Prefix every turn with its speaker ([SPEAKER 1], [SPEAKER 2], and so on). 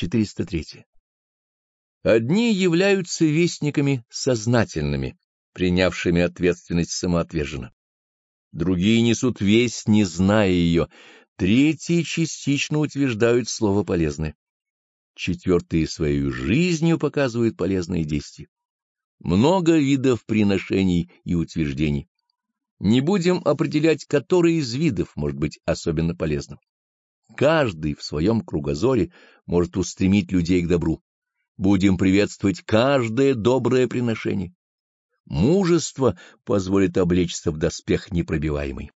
[SPEAKER 1] 403. Одни являются вестниками сознательными, принявшими ответственность самоотверженно. Другие несут весть, не зная ее. Третьи частично утверждают слово полезное. Четвертые свою жизнью показывают полезные действия. Много видов приношений и утверждений. Не будем определять, который из видов может быть особенно полезным. Каждый в своем кругозоре может устремить людей к добру. Будем приветствовать каждое доброе приношение. Мужество позволит облечься в доспех непробиваемый.